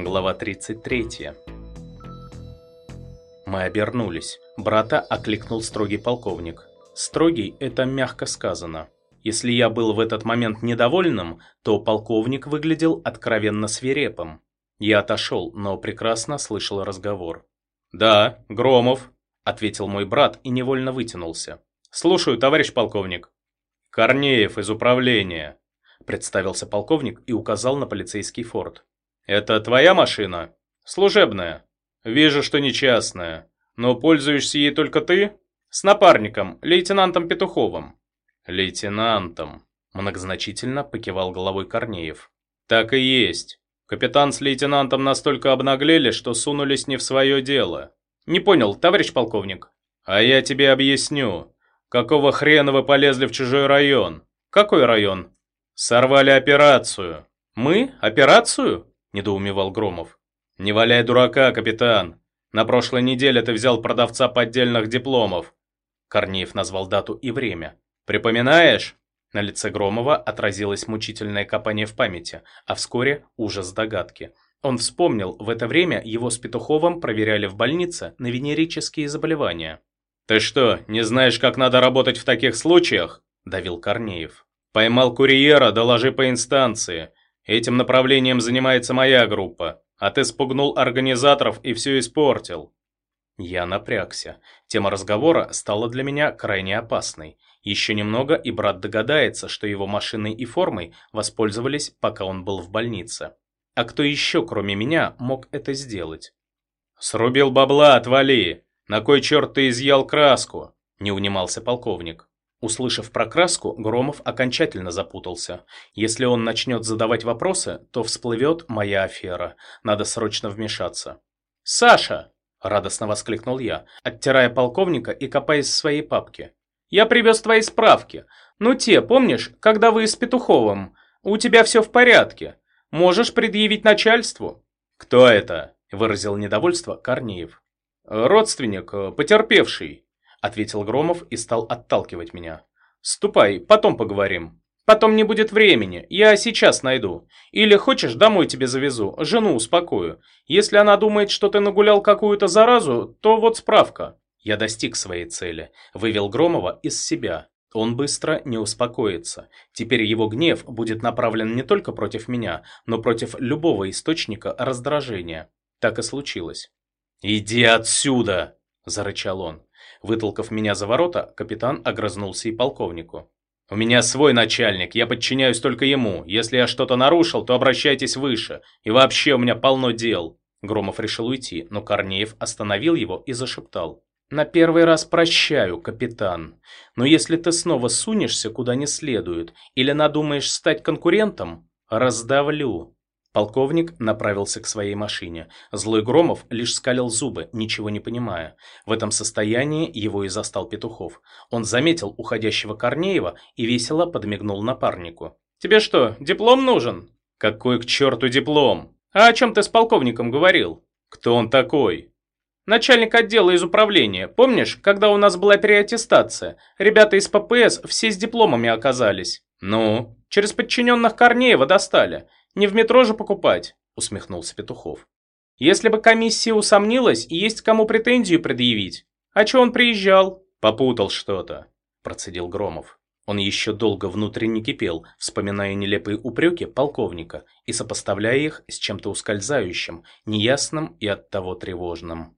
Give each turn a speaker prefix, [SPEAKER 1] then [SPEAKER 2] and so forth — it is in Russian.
[SPEAKER 1] Глава 33. Мы обернулись. Брата окликнул строгий полковник. Строгий – это мягко сказано. Если я был в этот момент недовольным, то полковник выглядел откровенно свирепым. Я отошел, но прекрасно слышал разговор. «Да, Громов», – ответил мой брат и невольно вытянулся. «Слушаю, товарищ полковник». «Корнеев из управления», – представился полковник и указал на полицейский форт. «Это твоя машина?» «Служебная. Вижу, что не частная. Но пользуешься ей только ты?» «С напарником, лейтенантом Петуховым». «Лейтенантом», – многозначительно покивал головой Корнеев. «Так и есть. Капитан с лейтенантом настолько обнаглели, что сунулись не в свое дело». «Не понял, товарищ полковник». «А я тебе объясню. Какого хрена вы полезли в чужой район?» «Какой район?» «Сорвали операцию». «Мы? Операцию?» – недоумевал Громов. «Не валяй дурака, капитан. На прошлой неделе ты взял продавца поддельных дипломов». Корнеев назвал дату и время. «Припоминаешь?» На лице Громова отразилось мучительное копание в памяти, а вскоре ужас догадки. Он вспомнил, в это время его с Петуховым проверяли в больнице на венерические заболевания. «Ты что, не знаешь, как надо работать в таких случаях?» – давил Корнеев. «Поймал курьера, доложи по инстанции. Этим направлением занимается моя группа, а ты спугнул организаторов и все испортил». Я напрягся. Тема разговора стала для меня крайне опасной. Еще немного, и брат догадается, что его машиной и формой воспользовались, пока он был в больнице. А кто еще, кроме меня, мог это сделать? «Срубил бабла, отвали! На кой черт ты изъял краску?» – не унимался полковник. Услышав про краску, Громов окончательно запутался. Если он начнет задавать вопросы, то всплывет моя афера. Надо срочно вмешаться. «Саша!» – радостно воскликнул я, оттирая полковника и копаясь в своей папке. «Я привез твои справки. Ну те, помнишь, когда вы с Петуховым? У тебя все в порядке. Можешь предъявить начальству?» «Кто это?» – выразил недовольство Корнеев. «Родственник, потерпевший», – ответил Громов и стал отталкивать меня. «Ступай, потом поговорим». «Потом не будет времени, я сейчас найду. Или хочешь, домой тебе завезу, жену успокою. Если она думает, что ты нагулял какую-то заразу, то вот справка». Я достиг своей цели, вывел Громова из себя. Он быстро не успокоится. Теперь его гнев будет направлен не только против меня, но против любого источника раздражения. Так и случилось. «Иди отсюда!» – зарычал он. Вытолкав меня за ворота, капитан огрызнулся и полковнику. «У меня свой начальник, я подчиняюсь только ему. Если я что-то нарушил, то обращайтесь выше. И вообще у меня полно дел». Громов решил уйти, но Корнеев остановил его и зашептал. «На первый раз прощаю, капитан. Но если ты снова сунешься куда не следует или надумаешь стать конкурентом, раздавлю». Полковник направился к своей машине. Злой Громов лишь скалил зубы, ничего не понимая. В этом состоянии его и застал Петухов. Он заметил уходящего Корнеева и весело подмигнул напарнику. «Тебе что, диплом нужен?» «Какой к черту диплом?» «А о чем ты с полковником говорил?» «Кто он такой?» «Начальник отдела из управления. Помнишь, когда у нас была переаттестация? Ребята из ППС все с дипломами оказались». «Ну?» «Через подчиненных Корнеева достали. Не в метро же покупать, усмехнулся Петухов. Если бы комиссия усомнилась, есть кому претензию предъявить. А че он приезжал? Попутал что-то, процедил Громов. Он еще долго внутренне кипел, вспоминая нелепые упреки полковника и сопоставляя их с чем-то ускользающим, неясным и оттого тревожным.